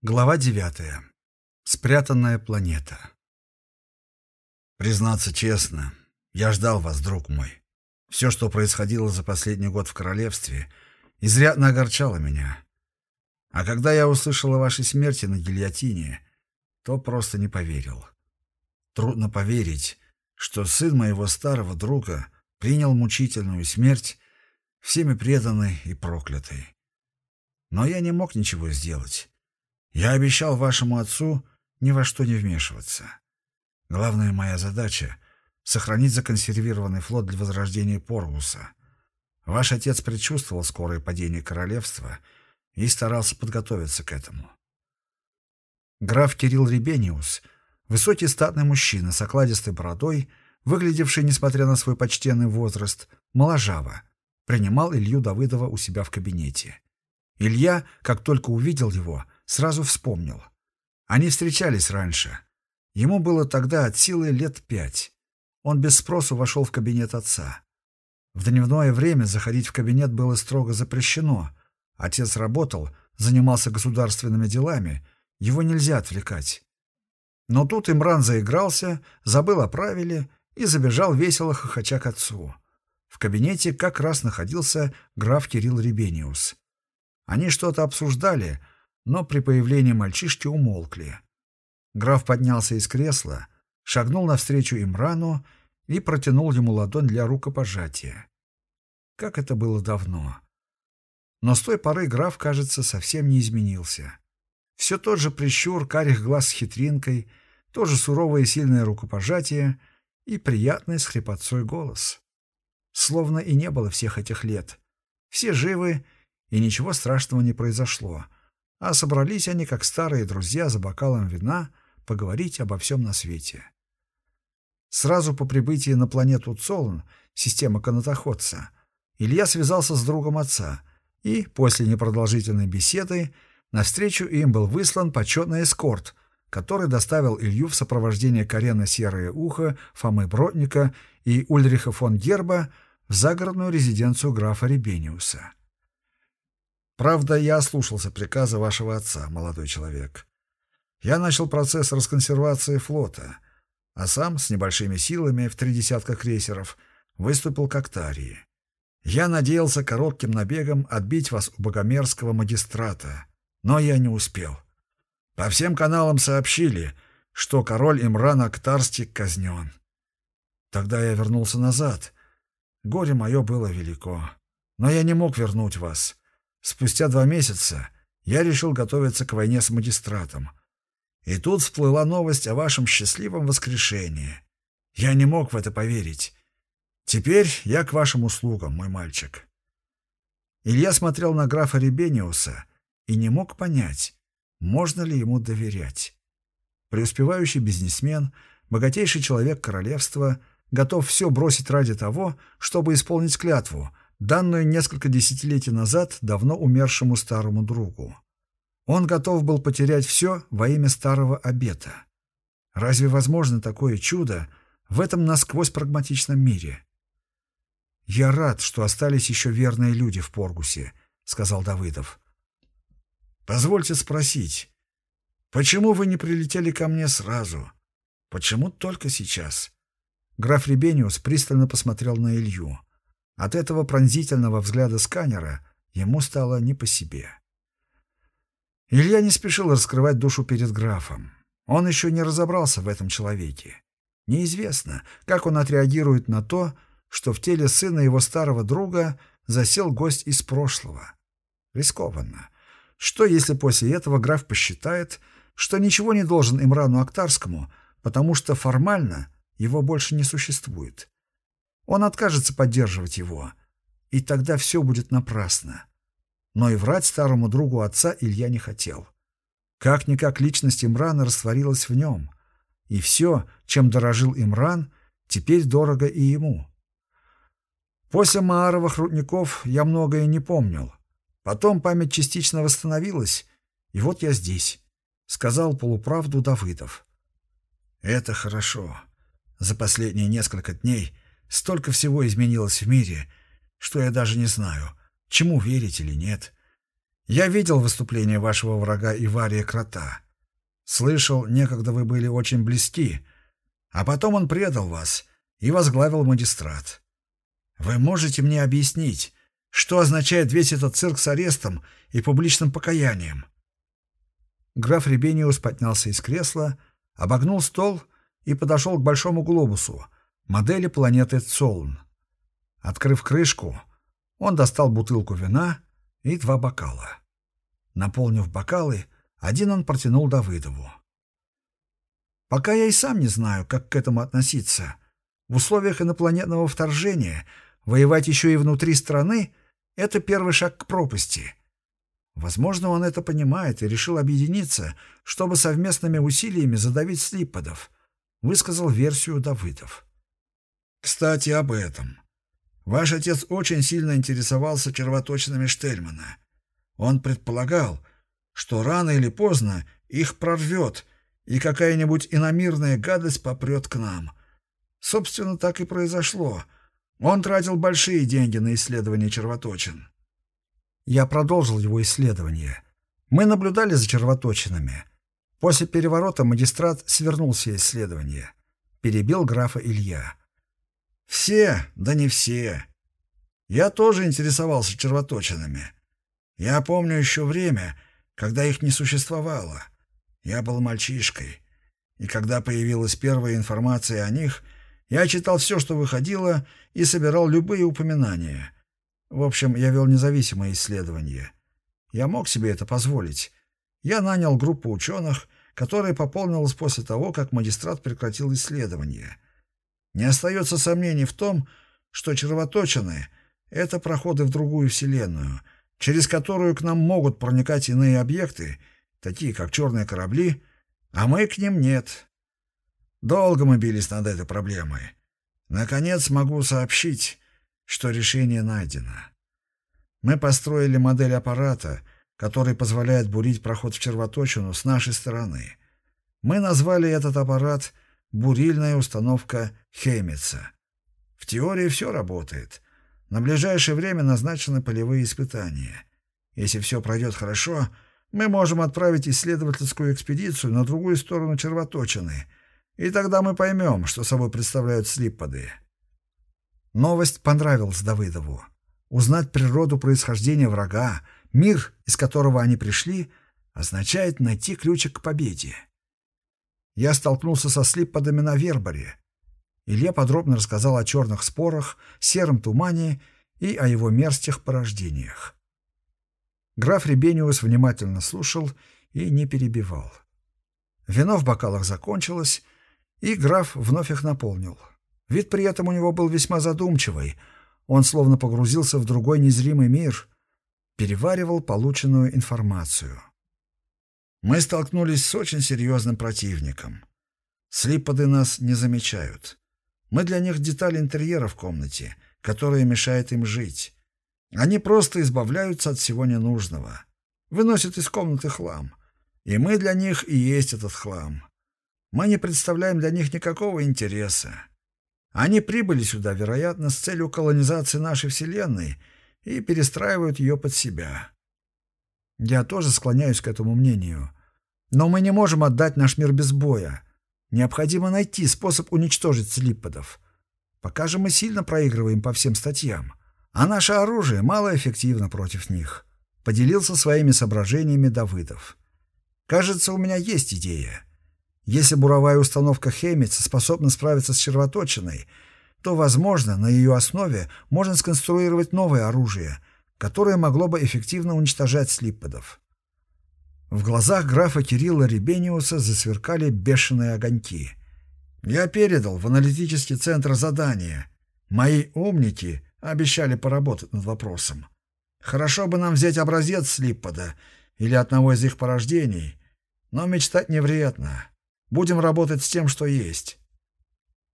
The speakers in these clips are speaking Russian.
Глава девятая. Спрятанная планета. Признаться честно, я ждал вас, друг мой. Все, что происходило за последний год в королевстве, изрядно огорчало меня. А когда я услышал о вашей смерти на гильотине, то просто не поверил. Трудно поверить, что сын моего старого друга принял мучительную смерть, всеми преданный и проклятый. Но я не мог ничего сделать. Я обещал вашему отцу ни во что не вмешиваться. Главная моя задача — сохранить законсервированный флот для возрождения Поргуса. Ваш отец предчувствовал скорое падение королевства и старался подготовиться к этому. Граф Кирилл Ребениус, высокий статный мужчина с окладистой бородой, выглядевший, несмотря на свой почтенный возраст, моложаво, принимал Илью Давыдова у себя в кабинете. Илья, как только увидел его, — сразу вспомнил. Они встречались раньше. Ему было тогда от силы лет пять. Он без спросу вошел в кабинет отца. В дневное время заходить в кабинет было строго запрещено. Отец работал, занимался государственными делами, его нельзя отвлекать. Но тут Имран заигрался, забыл о правиле и забежал весело хохоча к отцу. В кабинете как раз находился граф Кирилл Ребениус. Они что-то обсуждали, но при появлении мальчишки умолкли. Граф поднялся из кресла, шагнул навстречу Имрану и протянул ему ладонь для рукопожатия. Как это было давно. Но с той поры граф, кажется, совсем не изменился. Все тот же прищур, карих глаз с хитринкой, тоже суровое и сильное рукопожатие и приятный с хрипотцой голос. Словно и не было всех этих лет. Все живы, и ничего страшного не произошло — а собрались они, как старые друзья, за бокалом вина, поговорить обо всем на свете. Сразу по прибытии на планету Цолн, система канатоходца, Илья связался с другом отца, и, после непродолжительной беседы, навстречу им был выслан почетный эскорт, который доставил Илью в сопровождение Карена Серое Ухо, Фомы Бродника и Ульриха фон Герба в загородную резиденцию графа Ребениуса. Правда, я ослушался приказа вашего отца, молодой человек. Я начал процесс расконсервации флота, а сам с небольшими силами в три десятка крейсеров выступил к Актарии. Я надеялся коротким набегом отбить вас у богомерзкого магистрата, но я не успел. По всем каналам сообщили, что король Имран Актарстик казнен. Тогда я вернулся назад. Горе мое было велико, но я не мог вернуть вас. Спустя два месяца я решил готовиться к войне с магистратом. И тут всплыла новость о вашем счастливом воскрешении. Я не мог в это поверить. Теперь я к вашим услугам, мой мальчик. Илья смотрел на графа Ребениуса и не мог понять, можно ли ему доверять. Преуспевающий бизнесмен, богатейший человек королевства, готов все бросить ради того, чтобы исполнить клятву, данную несколько десятилетий назад давно умершему старому другу. Он готов был потерять все во имя старого обета. Разве возможно такое чудо в этом насквозь прагматичном мире? «Я рад, что остались еще верные люди в Поргусе», — сказал Давыдов. «Позвольте спросить, почему вы не прилетели ко мне сразу? Почему только сейчас?» Граф Ребениус пристально посмотрел на Илью. От этого пронзительного взгляда сканера ему стало не по себе. Илья не спешил раскрывать душу перед графом. Он еще не разобрался в этом человеке. Неизвестно, как он отреагирует на то, что в теле сына его старого друга засел гость из прошлого. Рискованно. Что, если после этого граф посчитает, что ничего не должен Имрану Актарскому, потому что формально его больше не существует? Он откажется поддерживать его, и тогда все будет напрасно. Но и врать старому другу отца Илья не хотел. Как-никак личность Имрана растворилась в нем, и все, чем дорожил Имран, теперь дорого и ему. После Мааровых рудников я многое не помнил. Потом память частично восстановилась, и вот я здесь, — сказал полуправду Давыдов. Это хорошо. За последние несколько дней Столько всего изменилось в мире, что я даже не знаю, чему верить или нет. Я видел выступление вашего врага Ивария Крота. Слышал, некогда вы были очень близки, а потом он предал вас и возглавил магистрат. Вы можете мне объяснить, что означает весь этот цирк с арестом и публичным покаянием?» Граф Ребениус поднялся из кресла, обогнул стол и подошел к большому глобусу, модели планеты Цолн. Открыв крышку, он достал бутылку вина и два бокала. Наполнив бокалы, один он протянул Давыдову. «Пока я и сам не знаю, как к этому относиться. В условиях инопланетного вторжения воевать еще и внутри страны — это первый шаг к пропасти. Возможно, он это понимает и решил объединиться, чтобы совместными усилиями задавить слипподов», — высказал версию Давыдов. «Кстати, об этом. Ваш отец очень сильно интересовался червоточинами Штельмана. Он предполагал, что рано или поздно их прорвет, и какая-нибудь иномирная гадость попрет к нам. Собственно, так и произошло. Он тратил большие деньги на исследование червоточин. Я продолжил его исследование. Мы наблюдали за червоточинами. После переворота магистрат свернул все исследования. Перебил графа Илья. Все, да не все. Я тоже интересовался червоточинами. Я помню еще время, когда их не существовало. Я был мальчишкой. И когда появилась первая информация о них, я читал все, что выходило, и собирал любые упоминания. В общем, я вел независимое исследование. Я мог себе это позволить. Я нанял группу ученых, которая пополнилась после того, как магистрат прекратил исследование — не остается сомнений в том, что червоточины — это проходы в другую вселенную, через которую к нам могут проникать иные объекты, такие как черные корабли, а мы к ним нет. Долго мы бились над этой проблемой. Наконец могу сообщить, что решение найдено. Мы построили модель аппарата, который позволяет бурить проход в червоточину с нашей стороны. Мы назвали этот аппарат — бурильная установка Хеймица. В теории все работает. На ближайшее время назначены полевые испытания. Если все пройдет хорошо, мы можем отправить исследовательскую экспедицию на другую сторону червоточины, и тогда мы поймем, что собой представляют слипподы. Новость понравилась Давыдову. Узнать природу происхождения врага, мир, из которого они пришли, означает найти ключик к победе я столкнулся со слипподами на Верборе. Илья подробно рассказал о черных спорах, сером тумане и о его мерзких порождениях. Граф Ребениус внимательно слушал и не перебивал. Вино в бокалах закончилось, и граф вновь их наполнил. Вид при этом у него был весьма задумчивый. Он словно погрузился в другой незримый мир, переваривал полученную информацию. Мы столкнулись с очень серьезным противником. Слиподы нас не замечают. Мы для них деталь интерьера в комнате, которая мешает им жить. Они просто избавляются от всего ненужного. Выносят из комнаты хлам. И мы для них и есть этот хлам. Мы не представляем для них никакого интереса. Они прибыли сюда, вероятно, с целью колонизации нашей Вселенной и перестраивают ее под себя. Я тоже склоняюсь к этому мнению. Но мы не можем отдать наш мир без боя. Необходимо найти способ уничтожить слипподов. Пока же мы сильно проигрываем по всем статьям. А наше оружие малоэффективно против них. Поделился своими соображениями Давыдов. Кажется, у меня есть идея. Если буровая установка Хемица способна справиться с червоточиной, то, возможно, на ее основе можно сконструировать новое оружие, которое могло бы эффективно уничтожать слипподов. В глазах графа Кирилла Ребениуса засверкали бешеные огоньки. «Я передал в аналитический центр задание. Мои умники обещали поработать над вопросом. Хорошо бы нам взять образец Слиппода или одного из их порождений, но мечтать не вредно. Будем работать с тем, что есть».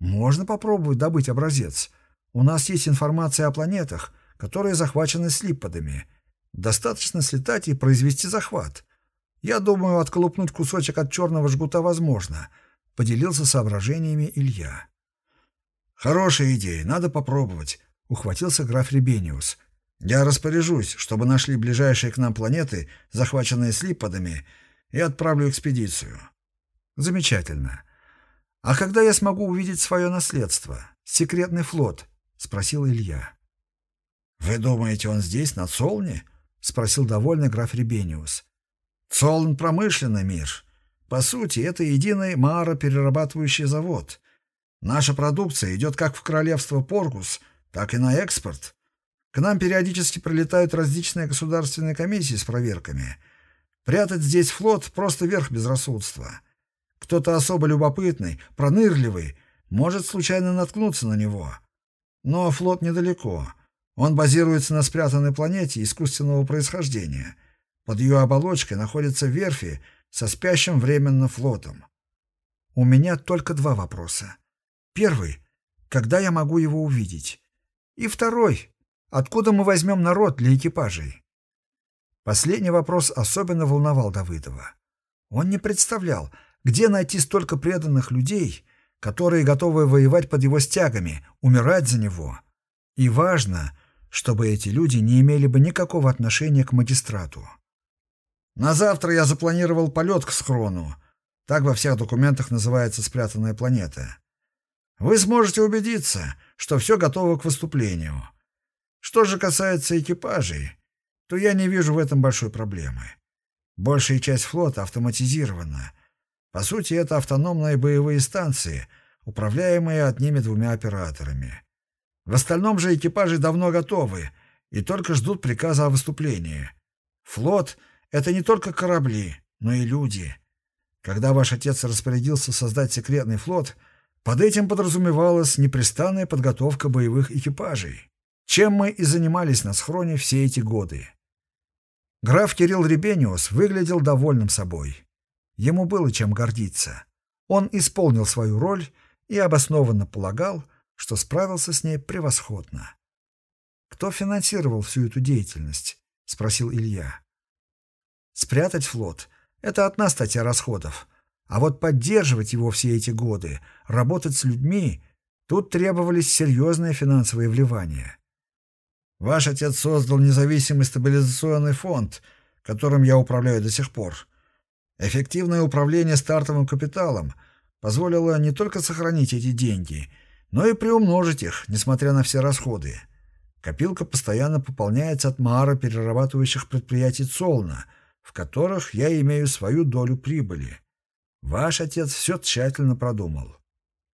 «Можно попробовать добыть образец. У нас есть информация о планетах, которые захвачены слипподами. Достаточно слетать и произвести захват. Я думаю, отколупнуть кусочек от черного жгута возможно, — поделился соображениями Илья. Хорошая идея, надо попробовать, — ухватился граф Ребениус. Я распоряжусь, чтобы нашли ближайшие к нам планеты, захваченные слиподами, и отправлю экспедицию. Замечательно. А когда я смогу увидеть свое наследство? Секретный флот? Спросил Илья. Вы думаете, он здесь, на Солне? Спросил довольный граф Ребениус. Солн — промышленный мир. По сути, это единый мароперерабатывающий завод. Наша продукция идет как в королевство Поргус, так и на экспорт. К нам периодически прилетают различные государственные комиссии с проверками. Прятать здесь флот — просто верх безрассудства. Кто-то особо любопытный, пронырливый, может случайно наткнуться на него. Но флот недалеко. Он базируется на спрятанной планете искусственного происхождения. Под ее оболочкой находятся верфи со спящим временно флотом. У меня только два вопроса. Первый — когда я могу его увидеть? И второй — откуда мы возьмем народ для экипажей? Последний вопрос особенно волновал Давыдова. Он не представлял, где найти столько преданных людей, которые готовы воевать под его стягами, умирать за него. И важно, чтобы эти люди не имели бы никакого отношения к магистрату. На завтра я запланировал полет к схрону. Так во всех документах называется спрятанная планета. Вы сможете убедиться, что все готово к выступлению. Что же касается экипажей, то я не вижу в этом большой проблемы. Большая часть флота автоматизирована. По сути, это автономные боевые станции, управляемые одними двумя операторами. В остальном же экипажи давно готовы и только ждут приказа о выступлении. Флот — это не только корабли, но и люди. Когда ваш отец распорядился создать секретный флот, под этим подразумевалась непрестанная подготовка боевых экипажей, чем мы и занимались на схроне все эти годы. Граф Кирилл Ребениус выглядел довольным собой. Ему было чем гордиться. Он исполнил свою роль и обоснованно полагал, что справился с ней превосходно. «Кто финансировал всю эту деятельность?» — спросил Илья. Спрятать флот — это одна статья расходов. А вот поддерживать его все эти годы, работать с людьми — тут требовались серьезные финансовые вливания. Ваш отец создал независимый стабилизационный фонд, которым я управляю до сих пор. Эффективное управление стартовым капиталом позволило не только сохранить эти деньги, но и приумножить их, несмотря на все расходы. Копилка постоянно пополняется от мара перерабатывающих предприятий Цолна — в которых я имею свою долю прибыли. Ваш отец все тщательно продумал.